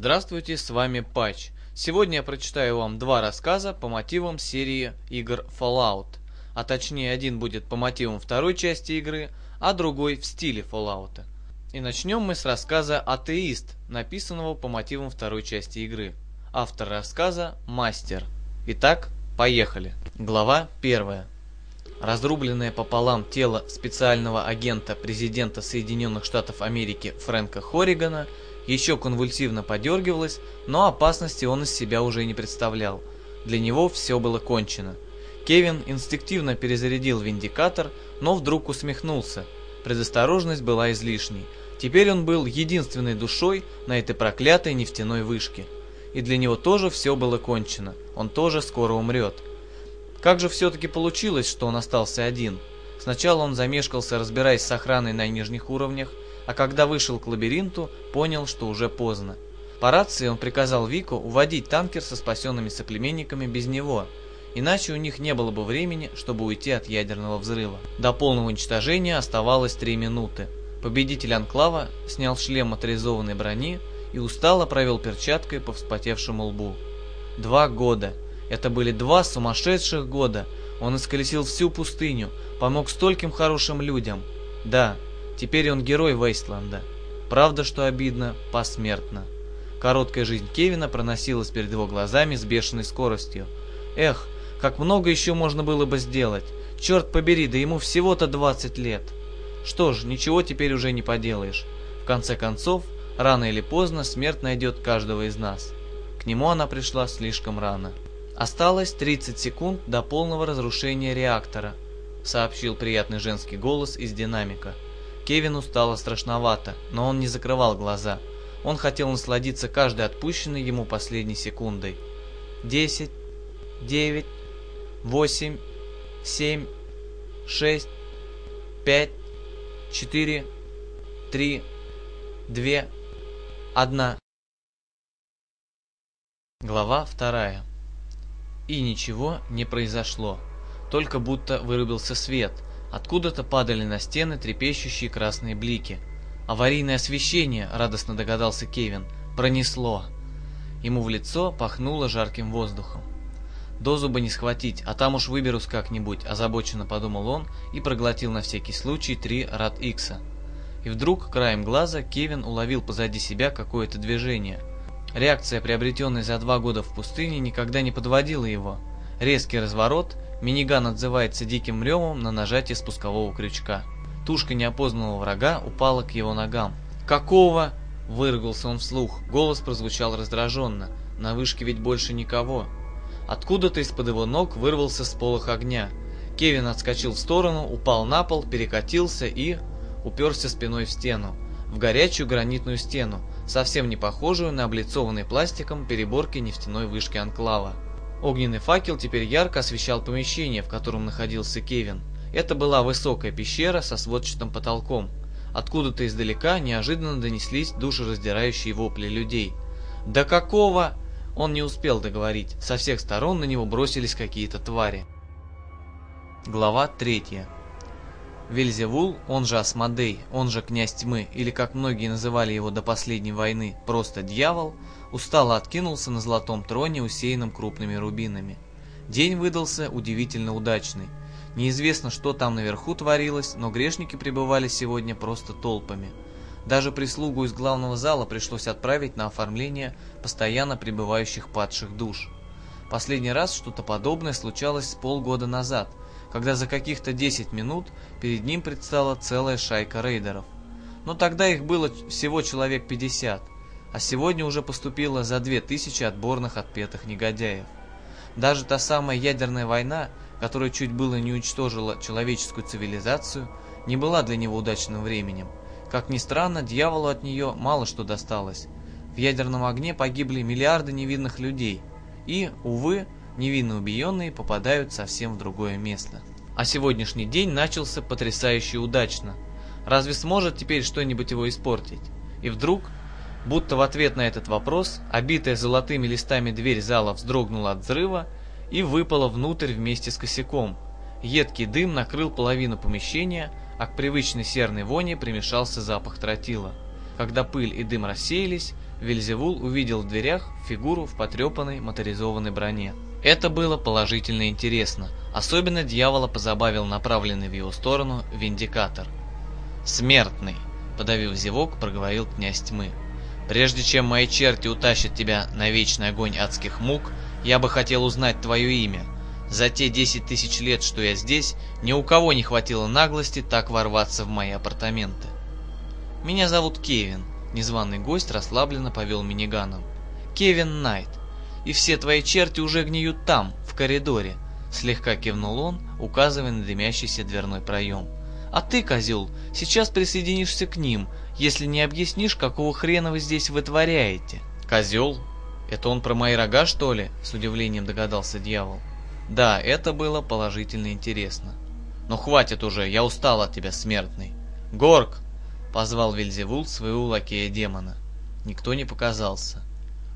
Здравствуйте, с вами Патч. Сегодня я прочитаю вам два рассказа по мотивам серии игр Fallout. А точнее, один будет по мотивам второй части игры, а другой в стиле Fallout. И начнем мы с рассказа «Атеист», написанного по мотивам второй части игры. Автор рассказа – Мастер. Итак, поехали. Глава первая. Разрубленное пополам тело специального агента президента Соединенных Штатов Америки Фрэнка Хорригана еще конвульсивно подергивалось, но опасности он из себя уже не представлял. Для него все было кончено. Кевин инстинктивно перезарядил виндикатор, но вдруг усмехнулся. Предосторожность была излишней. Теперь он был единственной душой на этой проклятой нефтяной вышке. И для него тоже все было кончено. Он тоже скоро умрет. Как же все-таки получилось, что он остался один? Сначала он замешкался, разбираясь с охраной на нижних уровнях, а когда вышел к лабиринту, понял, что уже поздно. По рации он приказал Вику уводить танкер со спасенными соплеменниками без него, иначе у них не было бы времени, чтобы уйти от ядерного взрыва. До полного уничтожения оставалось три минуты. Победитель Анклава снял шлем моторизованной брони и устало провел перчаткой по вспотевшему лбу. Два года – это были два сумасшедших года. Он исколесил всю пустыню, помог стольким хорошим людям. Да, теперь он герой Вейстланда. Правда, что обидно, посмертно. Короткая жизнь Кевина проносилась перед его глазами с бешеной скоростью. Эх, как много еще можно было бы сделать. Черт побери, да ему всего-то 20 лет. Что ж, ничего теперь уже не поделаешь. В конце концов, рано или поздно смерть найдет каждого из нас. К нему она пришла слишком рано. Осталось 30 секунд до полного разрушения реактора, сообщил приятный женский голос из динамика. Кевину стало страшновато, но он не закрывал глаза. Он хотел насладиться каждой отпущенной ему последней секундой. 10, 9, 8, 7, 6, 5, 4, 3, 2, 1. Глава вторая. И ничего не произошло. Только будто вырубился свет. Откуда-то падали на стены трепещущие красные блики. «Аварийное освещение», — радостно догадался Кевин. «Пронесло». Ему в лицо пахнуло жарким воздухом. «Дозу бы не схватить, а там уж выберусь как-нибудь», — озабоченно подумал он и проглотил на всякий случай три рад Икса. И вдруг, краем глаза, Кевин уловил позади себя какое-то движение — Реакция, приобретенная за два года в пустыне, никогда не подводила его. Резкий разворот, миниган отзывается диким ревом на нажатие спускового крючка. Тушка неопознанного врага упала к его ногам. «Какого?» – выругался он вслух. Голос прозвучал раздраженно. На вышке ведь больше никого. Откуда-то из-под его ног вырвался сполох огня. Кевин отскочил в сторону, упал на пол, перекатился и... уперся спиной в стену. В горячую гранитную стену совсем не похожую на облицованный пластиком переборки нефтяной вышки Анклава. Огненный факел теперь ярко освещал помещение, в котором находился Кевин. Это была высокая пещера со сводчатым потолком. Откуда-то издалека неожиданно донеслись душераздирающие вопли людей. «Да какого?» Он не успел договорить. Со всех сторон на него бросились какие-то твари. Глава третья. Вельзевул, он же Асмодей, он же князь тьмы, или как многие называли его до последней войны, просто дьявол, устало откинулся на золотом троне, усеянном крупными рубинами. День выдался удивительно удачный. Неизвестно, что там наверху творилось, но грешники пребывали сегодня просто толпами. Даже прислугу из главного зала пришлось отправить на оформление постоянно пребывающих падших душ. Последний раз что-то подобное случалось полгода назад – когда за каких-то 10 минут перед ним предстала целая шайка рейдеров. Но тогда их было всего человек 50, а сегодня уже поступило за 2000 отборных отпетых негодяев. Даже та самая ядерная война, которая чуть было не уничтожила человеческую цивилизацию, не была для него удачным временем. Как ни странно, дьяволу от нее мало что досталось. В ядерном огне погибли миллиарды невинных людей. И, увы, невинно убиенные попадают совсем в другое место. А сегодняшний день начался потрясающе удачно. Разве сможет теперь что-нибудь его испортить? И вдруг, будто в ответ на этот вопрос, обитая золотыми листами дверь зала вздрогнула от взрыва и выпала внутрь вместе с косяком. Едкий дым накрыл половину помещения, а к привычной серной воне примешался запах тротила. Когда пыль и дым рассеялись, Вильзевул увидел в дверях фигуру в потрепанной моторизованной броне. Это было положительно интересно. Особенно дьявола позабавил направленный в его сторону виндикатор. «Смертный!» — подавив зевок, проговорил князь тьмы. «Прежде чем мои черти утащат тебя на вечный огонь адских мук, я бы хотел узнать твое имя. За те десять тысяч лет, что я здесь, ни у кого не хватило наглости так ворваться в мои апартаменты. Меня зовут Кевин, Незваный гость расслабленно повел миниганом. «Кевин Найт, и все твои черти уже гниют там, в коридоре», слегка кивнул он, указывая на дымящийся дверной проем. «А ты, козел, сейчас присоединишься к ним, если не объяснишь, какого хрена вы здесь вытворяете». «Козел? Это он про мои рога, что ли?» С удивлением догадался дьявол. Да, это было положительно интересно. Но хватит уже, я устал от тебя, смертный. Горг, — позвал Вильзевул своего лакея-демона. Никто не показался.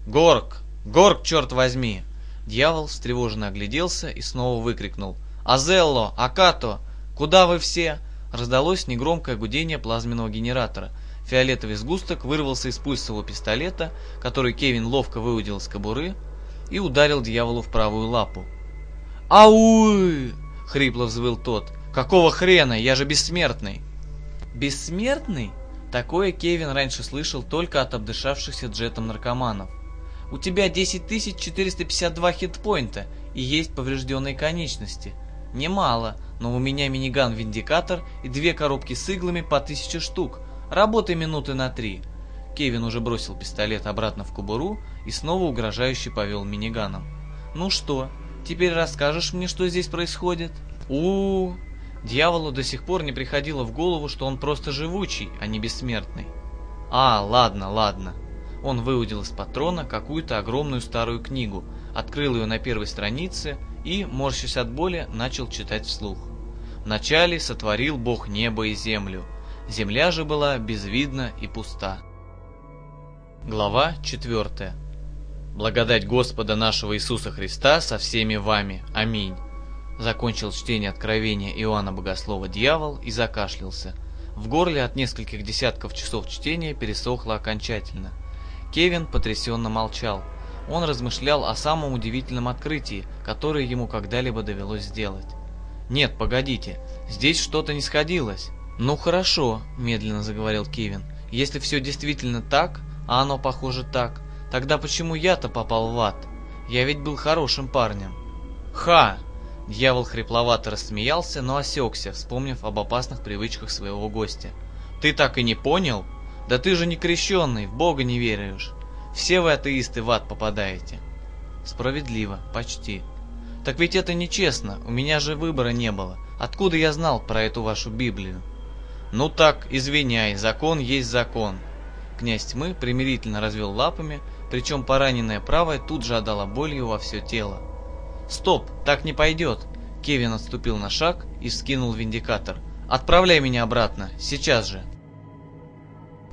«Горг! Горг, черт возьми!» Дьявол встревоженно огляделся и снова выкрикнул. «Азелло! Акато! Куда вы все?» Раздалось негромкое гудение плазменного генератора. Фиолетовый сгусток вырвался из пульсового пистолета, который Кевин ловко выудил из кобуры и ударил дьяволу в правую лапу. «Ауй!» — хрипло взвыл тот. «Какого хрена? Я же бессмертный!» Бессмертный? Такое Кевин раньше слышал только от обдышавшихся джетом наркоманов. У тебя 10452 хитпоинта и есть поврежденные конечности. Немало, но у меня миниган-виндикатор и две коробки с иглами по 1000 штук. Работай минуты на три. Кевин уже бросил пистолет обратно в кобуру и снова угрожающе повел миниганом. «Ну что, теперь расскажешь мне, что здесь происходит?» у, -у, -у Дьяволу до сих пор не приходило в голову, что он просто живучий, а не бессмертный. А, ладно, ладно. Он выудил из патрона какую-то огромную старую книгу, открыл ее на первой странице и, морщась от боли, начал читать вслух. Вначале сотворил Бог небо и землю. Земля же была безвидна и пуста. Глава 4. Благодать Господа нашего Иисуса Христа со всеми вами. Аминь. Закончил чтение откровения Иоанна Богослова дьявол и закашлялся. В горле от нескольких десятков часов чтения пересохло окончательно. Кевин потрясенно молчал. Он размышлял о самом удивительном открытии, которое ему когда-либо довелось сделать. «Нет, погодите, здесь что-то не сходилось». «Ну хорошо», – медленно заговорил Кевин. «Если все действительно так, а оно похоже так, тогда почему я-то попал в ад? Я ведь был хорошим парнем». «Ха!» Дьявол хрипловато рассмеялся, но осекся, вспомнив об опасных привычках своего гостя. «Ты так и не понял? Да ты же не крещенный, в Бога не веришь. Все вы атеисты в ад попадаете». «Справедливо, почти». «Так ведь это нечестно, у меня же выбора не было. Откуда я знал про эту вашу Библию?» «Ну так, извиняй, закон есть закон». Князь тьмы примирительно развел лапами, причем пораненная правая тут же отдала болью во все тело. «Стоп, так не пойдет!» Кевин отступил на шаг и скинул виндикатор. «Отправляй меня обратно, сейчас же!»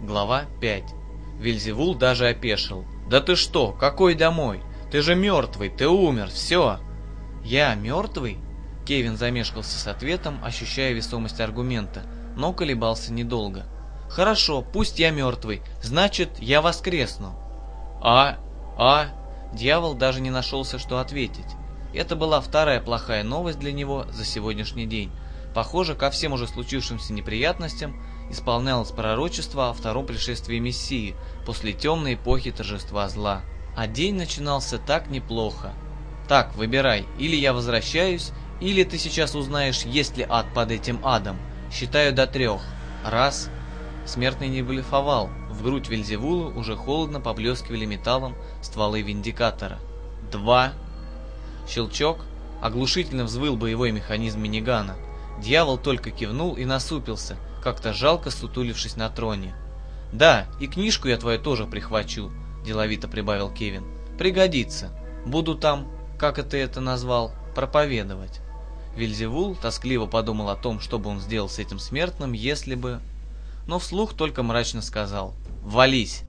Глава 5 Вильзевул даже опешил. «Да ты что, какой домой? Ты же мертвый, ты умер, все!» «Я мертвый?» Кевин замешкался с ответом, ощущая весомость аргумента, но колебался недолго. «Хорошо, пусть я мертвый, значит, я воскресну». «А? А?» Дьявол даже не нашелся, что ответить. Это была вторая плохая новость для него за сегодняшний день. Похоже, ко всем уже случившимся неприятностям исполнялось пророчество о втором пришествии Мессии после темной эпохи торжества зла. А день начинался так неплохо. Так, выбирай, или я возвращаюсь, или ты сейчас узнаешь, есть ли ад под этим адом. Считаю до трех. Раз. Смертный не блефовал. В грудь Вельзевулу уже холодно поблескивали металлом стволы виндикатора. Два. Щелчок. Оглушительно взвыл боевой механизм минигана. Дьявол только кивнул и насупился, как-то жалко сутулившись на троне. «Да, и книжку я твою тоже прихвачу», – деловито прибавил Кевин. «Пригодится. Буду там, как это это назвал, проповедовать». Вильзевул тоскливо подумал о том, что бы он сделал с этим смертным, если бы... Но вслух только мрачно сказал «Вались!».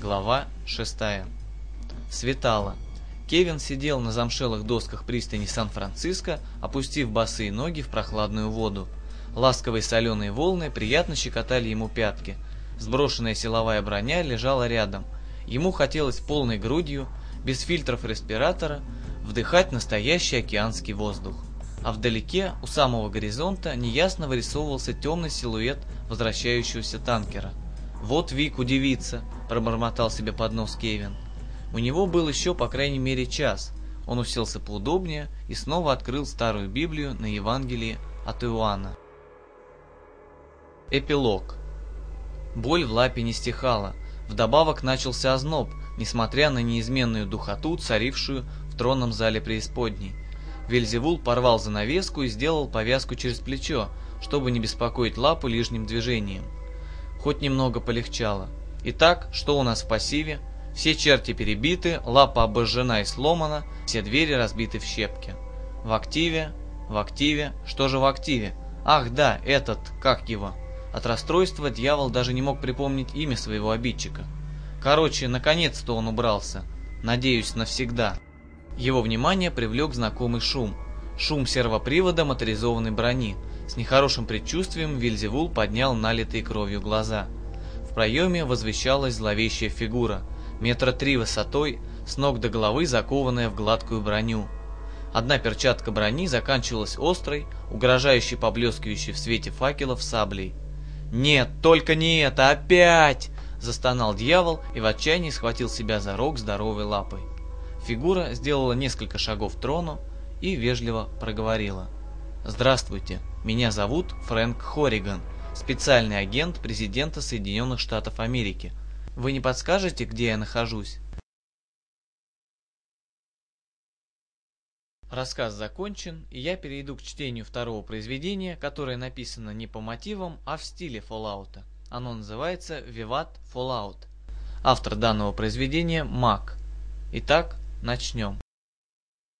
Глава шестая. Светало. Кевин сидел на замшелых досках пристани Сан-Франциско, опустив босые ноги в прохладную воду. Ласковые соленые волны приятно щекотали ему пятки. Сброшенная силовая броня лежала рядом. Ему хотелось полной грудью, без фильтров респиратора, вдыхать настоящий океанский воздух. А вдалеке, у самого горизонта, неясно вырисовывался темный силуэт возвращающегося танкера. «Вот Вик удивится», – пробормотал себе под нос Кевин. У него был еще по крайней мере час. Он уселся поудобнее и снова открыл старую Библию на Евангелии от Иоанна. Эпилог. Боль в лапе не стихала. Вдобавок начался озноб, несмотря на неизменную духоту, царившую в тронном зале преисподней. Вельзевул порвал занавеску и сделал повязку через плечо, чтобы не беспокоить лапу лишним движением. Хоть немного полегчало. Итак, что у нас в пассиве? Все черти перебиты, лапа обожжена и сломана, все двери разбиты в щепки. В активе, в активе, что же в активе? Ах да, этот, как его? От расстройства дьявол даже не мог припомнить имя своего обидчика. Короче, наконец-то он убрался. Надеюсь, навсегда. Его внимание привлек знакомый шум. Шум сервопривода моторизованной брони. С нехорошим предчувствием Вильзевул поднял налитые кровью глаза. В проеме возвещалась зловещая фигура – метра три высотой, с ног до головы закованная в гладкую броню. Одна перчатка брони заканчивалась острой, угрожающей поблескивающей в свете факелов саблей. «Нет, только не это, опять!» – застонал дьявол и в отчаянии схватил себя за рог здоровой лапой. Фигура сделала несколько шагов к трону и вежливо проговорила. «Здравствуйте, меня зовут Фрэнк Хорриган, специальный агент президента Соединенных Штатов Америки – вы не подскажете, где я нахожусь? Рассказ закончен, и я перейду к чтению второго произведения, которое написано не по мотивам, а в стиле Fallout. Оно называется Vivat Fallout. Автор данного произведения Мак. Итак, начнем.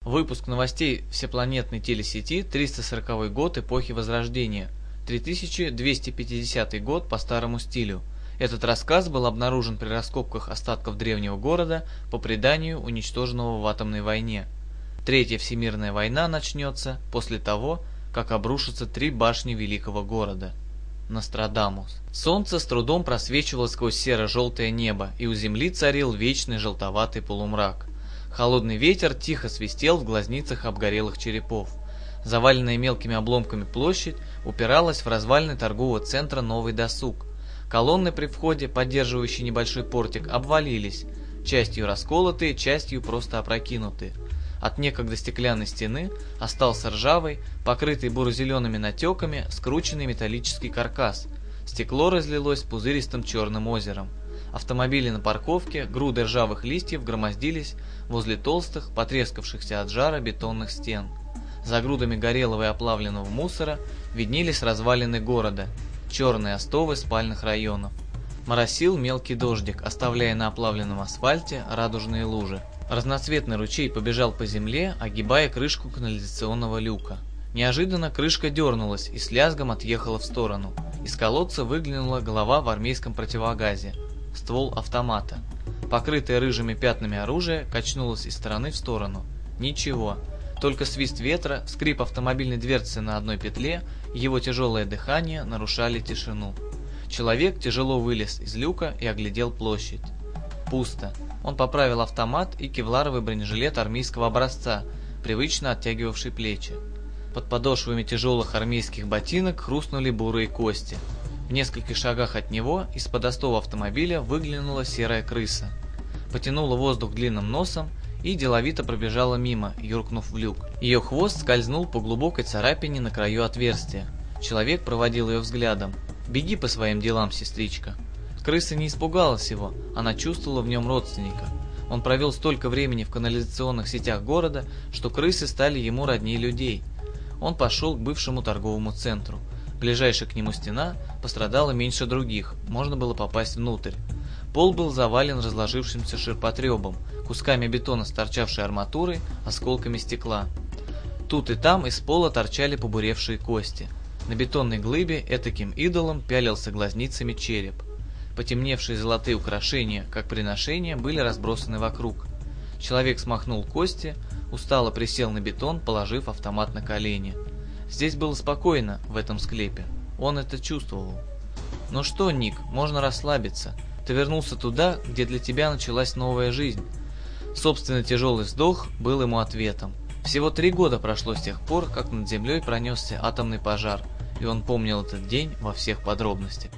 Выпуск новостей всепланетной телесети 340 год эпохи Возрождения, 3250 год по старому стилю – этот рассказ был обнаружен при раскопках остатков древнего города, по преданию уничтоженного в атомной войне. Третья Всемирная война начнется после того, как обрушатся три башни великого города. Нострадамус. Солнце с трудом просвечивало сквозь серо-желтое небо, и у земли царил вечный желтоватый полумрак. Холодный ветер тихо свистел в глазницах обгорелых черепов. Заваленная мелкими обломками площадь упиралась в развалины торгового центра «Новый досуг», Колонны при входе, поддерживающие небольшой портик, обвалились, частью расколотые, частью просто опрокинутые. От некогда стеклянной стены остался ржавый, покрытый буро-зелеными натеками, скрученный металлический каркас. Стекло разлилось пузыристым черным озером. Автомобили на парковке, груды ржавых листьев громоздились возле толстых, потрескавшихся от жара бетонных стен. За грудами горелого и оплавленного мусора виднелись развалины города, черные остовы спальных районов. Моросил мелкий дождик, оставляя на оплавленном асфальте радужные лужи. Разноцветный ручей побежал по земле, огибая крышку канализационного люка. Неожиданно крышка дернулась и с лязгом отъехала в сторону. Из колодца выглянула голова в армейском противогазе. Ствол автомата. Покрытое рыжими пятнами оружие качнулось из стороны в сторону. Ничего. Только свист ветра, скрип автомобильной дверцы на одной петле его тяжелое дыхание нарушали тишину. Человек тяжело вылез из люка и оглядел площадь. Пусто. Он поправил автомат и кевларовый бронежилет армейского образца, привычно оттягивавший плечи. Под подошвами тяжелых армейских ботинок хрустнули бурые кости. В нескольких шагах от него из-под остова автомобиля выглянула серая крыса. Потянула воздух длинным носом и деловито пробежала мимо, юркнув в люк. Ее хвост скользнул по глубокой царапине на краю отверстия. Человек проводил ее взглядом. «Беги по своим делам, сестричка». Крыса не испугалась его, она чувствовала в нем родственника. Он провел столько времени в канализационных сетях города, что крысы стали ему роднее людей. Он пошел к бывшему торговому центру. Ближайшая к нему стена пострадала меньше других, можно было попасть внутрь. Пол был завален разложившимся ширпотребом, кусками бетона с торчавшей арматурой, осколками стекла. Тут и там из пола торчали побуревшие кости. На бетонной глыбе этаким идолом пялился глазницами череп. Потемневшие золотые украшения, как приношения, были разбросаны вокруг. Человек смахнул кости, устало присел на бетон, положив автомат на колени. Здесь было спокойно, в этом склепе. Он это чувствовал. Ну что, Ник, можно расслабиться. Ты вернулся туда, где для тебя началась новая жизнь. Собственно, тяжелый вздох был ему ответом. Всего три года прошло с тех пор, как над землей пронесся атомный пожар, и он помнил этот день во всех подробностях.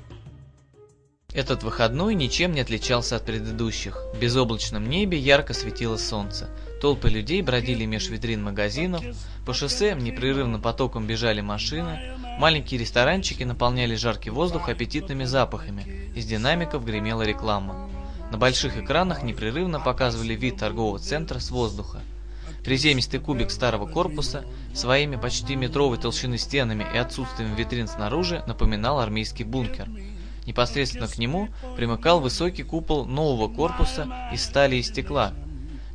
Этот выходной ничем не отличался от предыдущих. В безоблачном небе ярко светило солнце. Толпы людей бродили меж витрин магазинов, по шоссе непрерывным потоком бежали машины, маленькие ресторанчики наполняли жаркий воздух аппетитными запахами, из динамиков гремела реклама. На больших экранах непрерывно показывали вид торгового центра с воздуха. Приземистый кубик старого корпуса своими почти метровой толщины стенами и отсутствием витрин снаружи напоминал армейский бункер – Непосредственно к нему примыкал высокий купол нового корпуса из стали и стекла.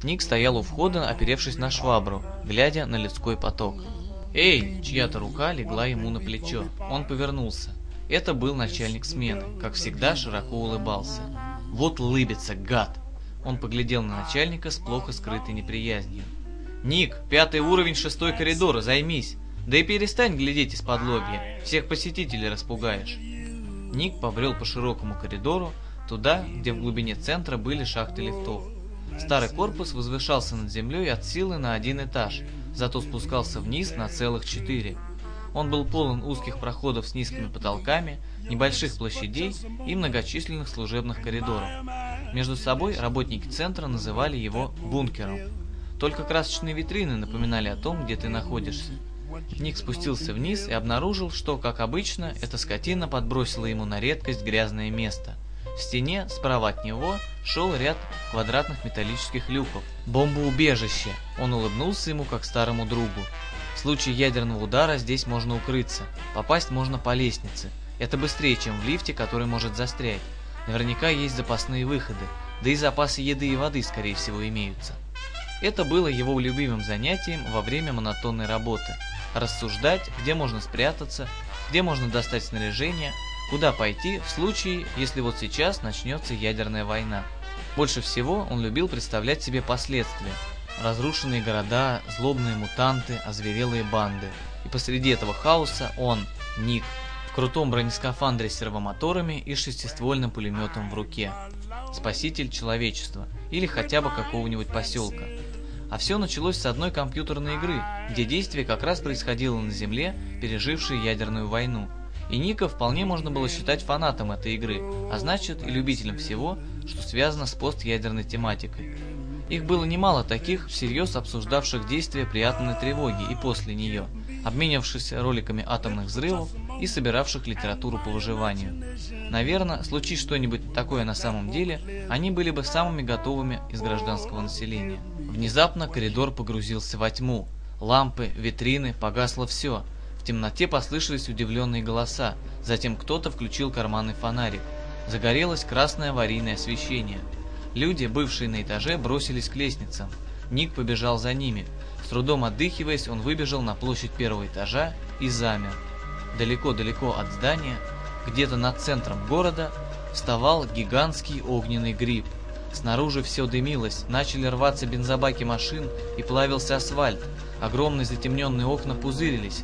Ник стоял у входа, оперевшись на швабру, глядя на людской поток. «Эй!» – чья-то рука легла ему на плечо. Он повернулся. Это был начальник смены, как всегда широко улыбался. «Вот улыбится, гад!» Он поглядел на начальника с плохо скрытой неприязнью. «Ник, пятый уровень, шестой коридор, займись! Да и перестань глядеть из-под лобья, всех посетителей распугаешь!» Ник побрел по широкому коридору, туда, где в глубине центра были шахты лифтов. Старый корпус возвышался над землей от силы на один этаж, зато спускался вниз на целых четыре. Он был полон узких проходов с низкими потолками, небольших площадей и многочисленных служебных коридоров. Между собой работники центра называли его бункером. Только красочные витрины напоминали о том, где ты находишься. Ник спустился вниз и обнаружил, что, как обычно, эта скотина подбросила ему на редкость грязное место. В стене, справа от него, шел ряд квадратных металлических люков. Бомбоубежище! Он улыбнулся ему, как старому другу. В случае ядерного удара здесь можно укрыться. Попасть можно по лестнице. Это быстрее, чем в лифте, который может застрять. Наверняка есть запасные выходы, да и запасы еды и воды, скорее всего, имеются. Это было его любимым занятием во время монотонной работы – рассуждать, где можно спрятаться, где можно достать снаряжение, куда пойти в случае, если вот сейчас начнется ядерная война. Больше всего он любил представлять себе последствия. Разрушенные города, злобные мутанты, озверелые банды. И посреди этого хаоса он, Ник, в крутом бронескафандре с сервомоторами и шестиствольным пулеметом в руке. Спаситель человечества или хотя бы какого-нибудь поселка. А все началось с одной компьютерной игры, где действие как раз происходило на Земле, пережившей ядерную войну. И Ника вполне можно было считать фанатом этой игры, а значит и любителем всего, что связано с постядерной тематикой. Их было немало таких, всерьез обсуждавших действия при атомной тревоге и после нее, обменявшихся роликами атомных взрывов и собиравших литературу по выживанию. Наверное, случись что-нибудь такое на самом деле, они были бы самыми готовыми из гражданского населения. Внезапно коридор погрузился во тьму. Лампы, витрины, погасло все. В темноте послышались удивленные голоса. Затем кто-то включил карманный фонарик. Загорелось красное аварийное освещение. Люди, бывшие на этаже, бросились к лестницам. Ник побежал за ними. С трудом отдыхиваясь, он выбежал на площадь первого этажа и замер. Далеко-далеко от здания, где-то над центром города, вставал гигантский огненный гриб – Снаружи все дымилось, начали рваться бензобаки машин и плавился асфальт. Огромные затемненные окна пузырились.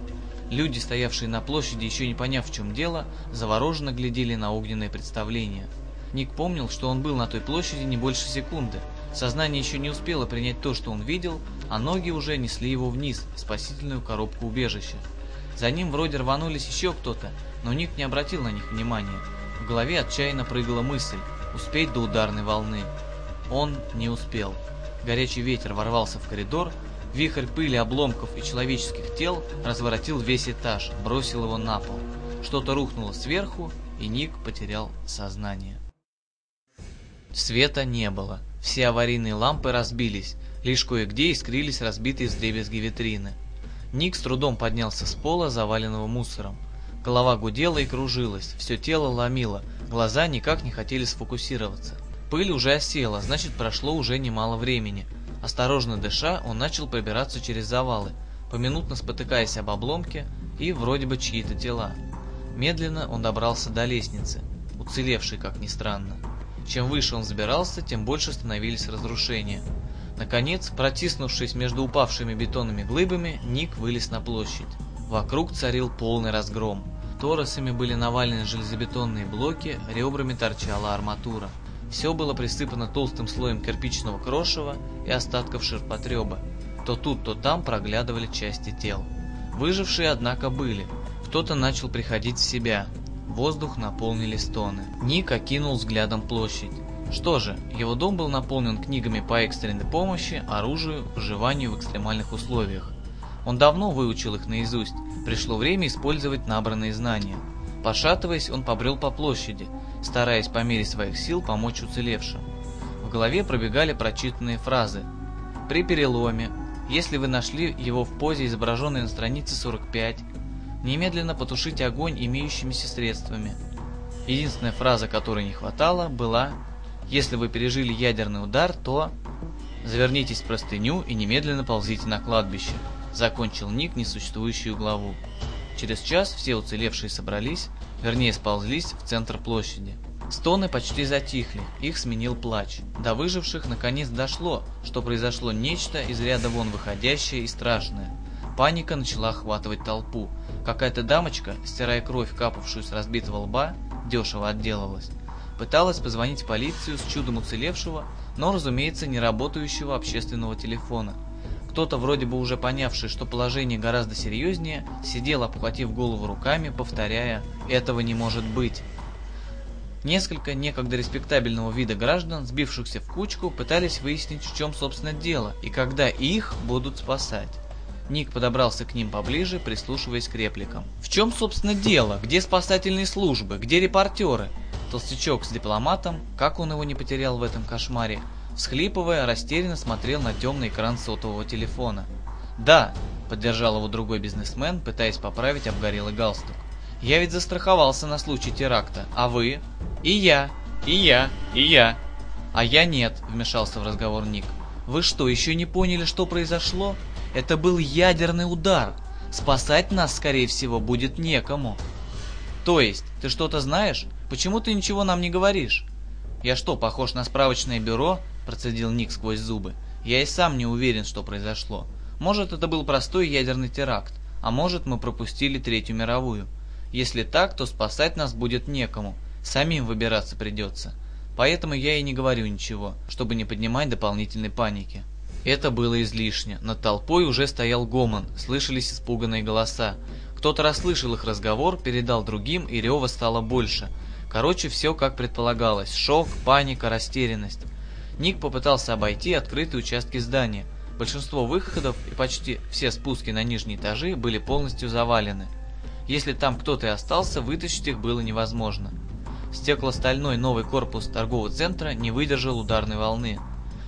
Люди, стоявшие на площади, еще не поняв в чем дело, завороженно глядели на огненное представление. Ник помнил, что он был на той площади не больше секунды. Сознание еще не успело принять то, что он видел, а ноги уже несли его вниз, в спасительную коробку убежища. За ним вроде рванулись еще кто-то, но Ник не обратил на них внимания. В голове отчаянно прыгала мысль успеть до ударной волны. Он не успел. Горячий ветер ворвался в коридор, вихрь пыли, обломков и человеческих тел разворотил весь этаж, бросил его на пол. Что-то рухнуло сверху, и Ник потерял сознание. Света не было. Все аварийные лампы разбились, лишь кое-где искрились разбитые вдребезги витрины. Ник с трудом поднялся с пола, заваленного мусором. Голова гудела и кружилась, все тело ломило, глаза никак не хотели сфокусироваться. Пыль уже осела, значит прошло уже немало времени. Осторожно дыша, он начал пробираться через завалы, поминутно спотыкаясь об обломке и вроде бы чьи-то тела. Медленно он добрался до лестницы, уцелевшей, как ни странно. Чем выше он забирался, тем больше становились разрушения. Наконец, протиснувшись между упавшими бетонными глыбами, Ник вылез на площадь. Вокруг царил полный разгром. Торосами были навалены железобетонные блоки, ребрами торчала арматура. Все было присыпано толстым слоем кирпичного крошева и остатков ширпотреба. То тут, то там проглядывали части тел. Выжившие, однако, были. Кто-то начал приходить в себя. Воздух наполнили стоны. Ник окинул взглядом площадь. Что же, его дом был наполнен книгами по экстренной помощи, оружию, выживанию в экстремальных условиях. Он давно выучил их наизусть, пришло время использовать набранные знания. Пошатываясь, он побрел по площади, стараясь по мере своих сил помочь уцелевшим. В голове пробегали прочитанные фразы. При переломе, если вы нашли его в позе, изображенной на странице 45, немедленно потушите огонь имеющимися средствами. Единственная фраза, которой не хватало, была «Если вы пережили ядерный удар, то...» «Завернитесь в простыню и немедленно ползите на кладбище», закончил Ник несуществующую главу. Через час все уцелевшие собрались, вернее сползлись в центр площади. Стоны почти затихли, их сменил плач. До выживших наконец дошло, что произошло нечто из ряда вон выходящее и страшное. Паника начала охватывать толпу. Какая-то дамочка, стирая кровь, капавшую с разбитого лба, дешево отделалась. Пыталась позвонить в полицию с чудом уцелевшего, но, разумеется, не работающего общественного телефона – кто-то, вроде бы уже понявший, что положение гораздо серьезнее, сидел, обхватив голову руками, повторяя «этого не может быть». Несколько некогда респектабельного вида граждан, сбившихся в кучку, пытались выяснить, в чем собственно дело и когда их будут спасать. Ник подобрался к ним поближе, прислушиваясь к репликам. «В чем, собственно, дело? Где спасательные службы? Где репортеры?» Толстячок с дипломатом, как он его не потерял в этом кошмаре, Всхлипывая, растерянно смотрел на темный экран сотового телефона. «Да», — поддержал его другой бизнесмен, пытаясь поправить обгорелый галстук. «Я ведь застраховался на случай теракта, а вы?» «И я, и я, и я». «А я нет», — вмешался в разговор Ник. «Вы что, еще не поняли, что произошло? Это был ядерный удар. Спасать нас, скорее всего, будет некому». «То есть, ты что-то знаешь? Почему ты ничего нам не говоришь?» «Я что, похож на справочное бюро, процедил Ник сквозь зубы. «Я и сам не уверен, что произошло. Может, это был простой ядерный теракт, а может, мы пропустили Третью мировую. Если так, то спасать нас будет некому, самим выбираться придется. Поэтому я и не говорю ничего, чтобы не поднимать дополнительной паники». Это было излишне. Над толпой уже стоял гомон, слышались испуганные голоса. Кто-то расслышал их разговор, передал другим, и рева стало больше. Короче, все как предполагалось. Шок, паника, растерянность. Ник попытался обойти открытые участки здания. Большинство выходов и почти все спуски на нижние этажи были полностью завалены. Если там кто-то и остался, вытащить их было невозможно. Стеклостальной новый корпус торгового центра не выдержал ударной волны.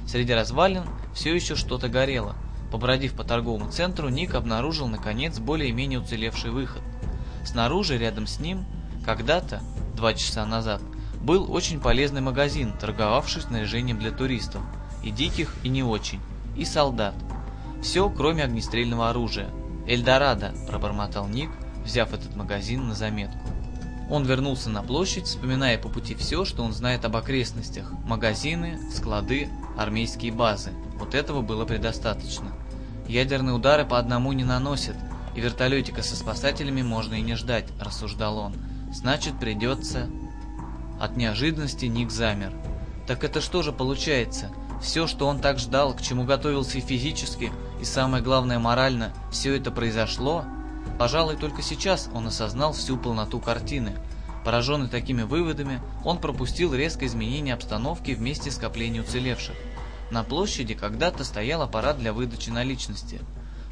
Среди развалин все еще что-то горело. Побродив по торговому центру, Ник обнаружил наконец более-менее уцелевший выход. Снаружи, рядом с ним, когда-то, два часа назад, был очень полезный магазин, торговавший снаряжением для туристов, и диких, и не очень, и солдат. Все, кроме огнестрельного оружия. «Эльдорадо», – пробормотал Ник, взяв этот магазин на заметку. Он вернулся на площадь, вспоминая по пути все, что он знает об окрестностях. Магазины, склады, армейские базы. Вот этого было предостаточно. Ядерные удары по одному не наносят, и вертолетика со спасателями можно и не ждать, рассуждал он. Значит, придется... От неожиданности Ник замер. Так это что же получается? Все, что он так ждал, к чему готовился и физически, и самое главное морально, все это произошло? Пожалуй, только сейчас он осознал всю полноту картины. Пораженный такими выводами, он пропустил резкое изменение обстановки в месте скопления уцелевших. На площади когда-то стоял аппарат для выдачи наличности.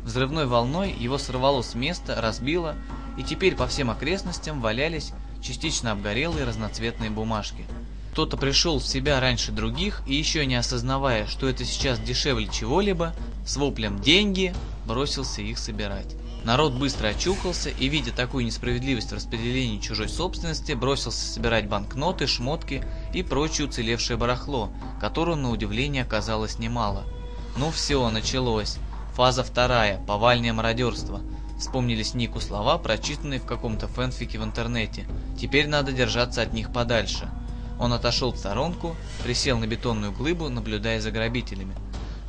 Взрывной волной его сорвало с места, разбило, и теперь по всем окрестностям валялись частично обгорелые разноцветные бумажки. Кто-то пришел в себя раньше других и еще не осознавая, что это сейчас дешевле чего-либо, с воплем «деньги» бросился их собирать. Народ быстро очухался и, видя такую несправедливость в распределении чужой собственности, бросился собирать банкноты, шмотки и прочее уцелевшее барахло, которого, на удивление, оказалось немало. Ну все, началось. Фаза вторая, повальное мародерство – Вспомнились Нику слова, прочитанные в каком-то фэнфике в интернете. Теперь надо держаться от них подальше. Он отошел в сторонку, присел на бетонную глыбу, наблюдая за грабителями.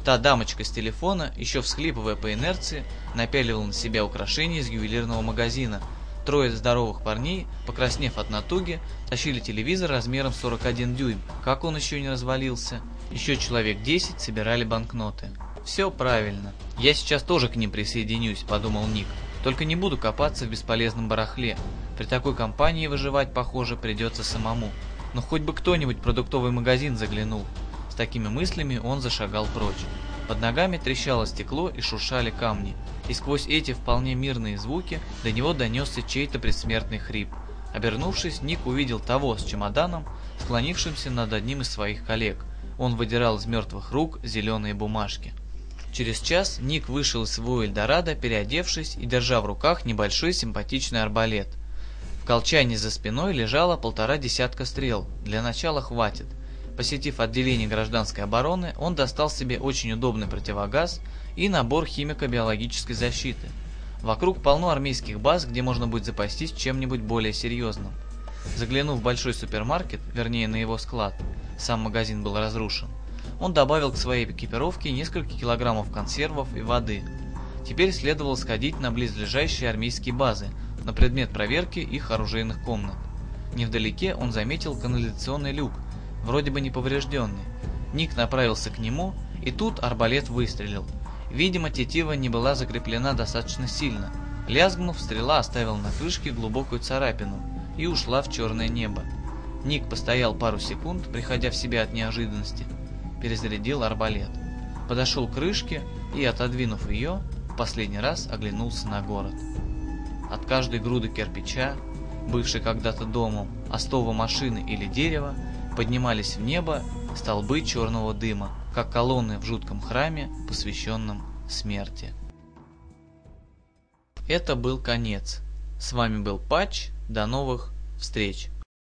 Та дамочка с телефона, еще всхлипывая по инерции, напяливала на себя украшения из ювелирного магазина. Трое здоровых парней, покраснев от натуги, тащили телевизор размером 41 дюйм. Как он еще не развалился? Еще человек 10 собирали банкноты. Все правильно. Я сейчас тоже к ним присоединюсь, подумал Ник. Только не буду копаться в бесполезном барахле. При такой компании выживать, похоже, придется самому. Но хоть бы кто-нибудь в продуктовый магазин заглянул. С такими мыслями он зашагал прочь. Под ногами трещало стекло и шуршали камни. И сквозь эти вполне мирные звуки до него донесся чей-то предсмертный хрип. Обернувшись, Ник увидел того с чемоданом, склонившимся над одним из своих коллег. Он выдирал из мертвых рук зеленые бумажки. Через час Ник вышел из своего Эльдорадо, переодевшись и держа в руках небольшой симпатичный арбалет. В колчане за спиной лежало полтора десятка стрел, для начала хватит. Посетив отделение гражданской обороны, он достал себе очень удобный противогаз и набор химико-биологической защиты. Вокруг полно армейских баз, где можно будет запастись чем-нибудь более серьезным. Заглянув в большой супермаркет, вернее на его склад, сам магазин был разрушен, он добавил к своей экипировке несколько килограммов консервов и воды. Теперь следовало сходить на близлежащие армейские базы на предмет проверки их оружейных комнат. Невдалеке он заметил канализационный люк, вроде бы неповрежденный. Ник направился к нему, и тут арбалет выстрелил. Видимо, тетива не была закреплена достаточно сильно. Лязгнув, стрела оставила на крышке глубокую царапину и ушла в черное небо. Ник постоял пару секунд, приходя в себя от неожиданности, перезарядил арбалет. Подошел к крышке и, отодвинув ее, в последний раз оглянулся на город. От каждой груды кирпича, бывшей когда-то домом, остова машины или дерева, поднимались в небо столбы черного дыма, как колонны в жутком храме, посвященном смерти. Это был конец. С вами был Патч. До новых встреч.